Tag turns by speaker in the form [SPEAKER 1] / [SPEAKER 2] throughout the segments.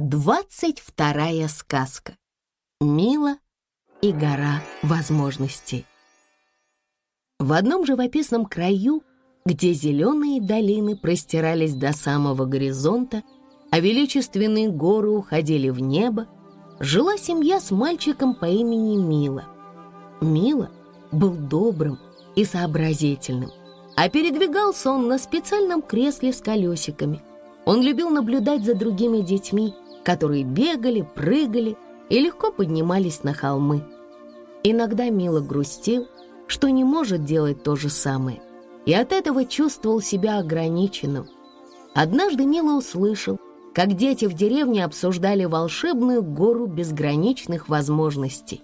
[SPEAKER 1] Двадцать вторая сказка. Мила и гора возможностей. В одном живописном краю, где зеленые долины простирались до самого горизонта, а величественные горы уходили в небо, жила семья с мальчиком по имени Мила. Мила был добрым и сообразительным, а передвигался он на специальном кресле с колесиками. Он любил наблюдать за другими детьми, которые бегали, прыгали и легко поднимались на холмы. Иногда Мила грустил, что не может делать то же самое, и от этого чувствовал себя ограниченным. Однажды Мила услышал, как дети в деревне обсуждали волшебную гору безграничных возможностей.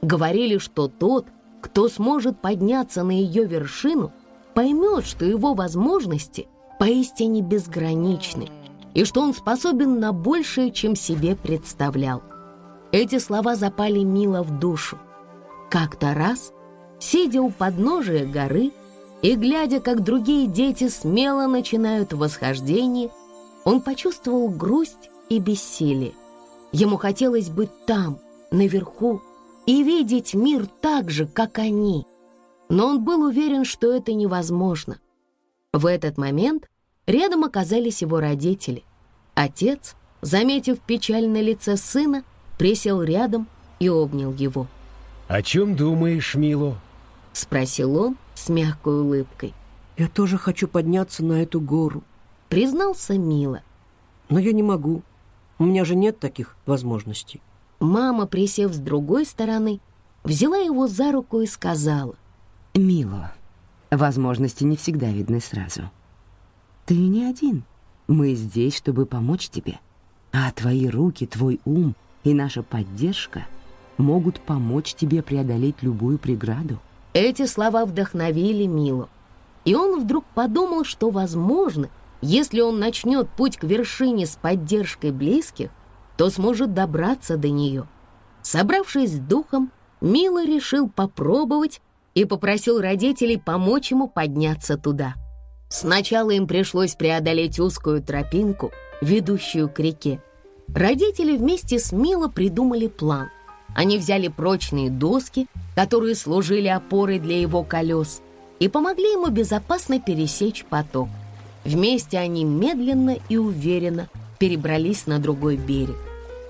[SPEAKER 1] Говорили, что тот, кто сможет подняться на ее вершину, поймет, что его возможности поистине безграничны — и что он способен на большее, чем себе представлял. Эти слова запали Мила в душу. Как-то раз, сидя у подножия горы и глядя, как другие дети смело начинают восхождение, он почувствовал грусть и бессилие. Ему хотелось быть там, наверху, и видеть мир так же, как они. Но он был уверен, что это невозможно. В этот момент Рядом оказались его родители. Отец, заметив печаль на лице сына, присел рядом и обнял его.
[SPEAKER 2] «О чем думаешь, Мило?»
[SPEAKER 1] — спросил он с мягкой улыбкой.
[SPEAKER 3] «Я тоже хочу подняться на эту гору», —
[SPEAKER 1] признался Мила.
[SPEAKER 3] «Но я не могу. У меня же нет таких возможностей».
[SPEAKER 1] Мама, присев с другой стороны, взяла его за руку и сказала.
[SPEAKER 4] «Мило, возможности не всегда видны сразу. Ты не один. Мы здесь, чтобы помочь тебе. А твои руки, твой ум и наша поддержка могут помочь тебе преодолеть любую преграду.
[SPEAKER 1] Эти слова вдохновили Милу. И он вдруг подумал, что, возможно, если он начнет путь к вершине с поддержкой близких, то сможет добраться до нее. Собравшись с духом, Мила решил попробовать и попросил родителей помочь ему подняться туда. Сначала им пришлось преодолеть узкую тропинку, ведущую к реке. Родители вместе с Мило придумали план. Они взяли прочные доски, которые служили опорой для его колес, и помогли ему безопасно пересечь поток. Вместе они медленно и уверенно перебрались на другой берег.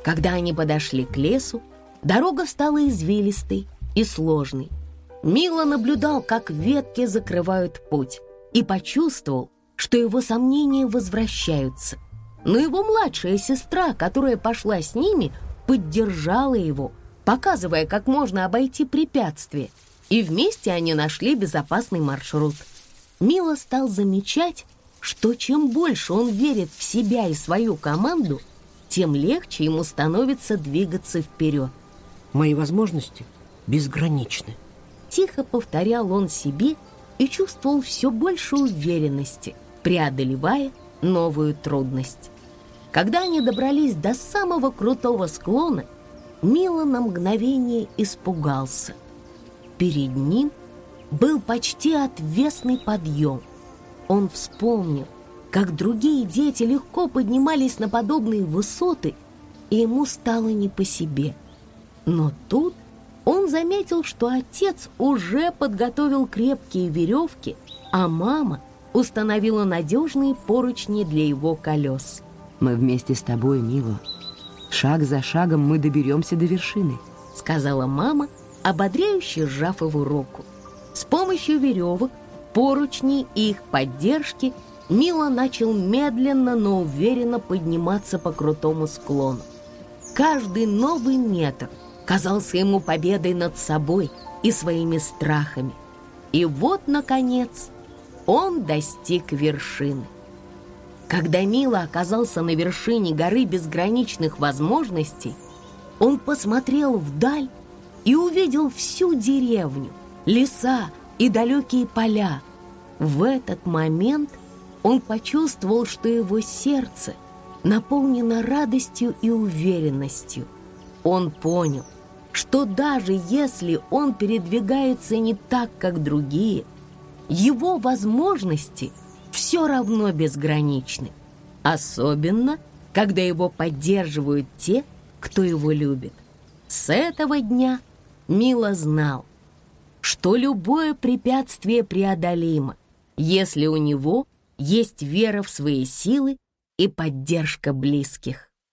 [SPEAKER 1] Когда они подошли к лесу, дорога стала извилистой и сложной. Мило наблюдал, как ветки закрывают путь и почувствовал, что его сомнения возвращаются. Но его младшая сестра, которая пошла с ними, поддержала его, показывая, как можно обойти препятствие, и вместе они нашли безопасный маршрут. Мила стал замечать, что чем больше он верит в себя и свою команду, тем легче ему становится двигаться вперед.
[SPEAKER 3] «Мои возможности безграничны», —
[SPEAKER 1] тихо повторял он себе, — и чувствовал все больше уверенности, преодолевая новую трудность. Когда они добрались до самого крутого склона, Мила на мгновение испугался. Перед ним был почти отвесный подъем. Он вспомнил, как другие дети легко поднимались на подобные высоты, и ему стало не по себе. Но тут он заметил, что отец уже подготовил крепкие веревки, а мама установила надежные поручни для его колес.
[SPEAKER 4] «Мы вместе с тобой, Мило. Шаг за шагом мы доберемся до вершины», —
[SPEAKER 1] сказала мама, ободряюще сжав его руку. С помощью веревок, поручней и их поддержки Мила начал медленно, но уверенно подниматься по крутому склону. Каждый новый метр — казался ему победой над собой и своими страхами. И вот, наконец, он достиг вершины. Когда Мила оказался на вершине горы безграничных возможностей, он посмотрел вдаль и увидел всю деревню, леса и далекие поля. В этот момент он почувствовал, что его сердце наполнено радостью и уверенностью. Он понял, что даже если он передвигается не так, как другие, его возможности все равно безграничны, особенно когда его поддерживают те, кто его любит. С этого дня Мила знал, что любое препятствие преодолимо, если у него есть вера в свои силы и поддержка близких.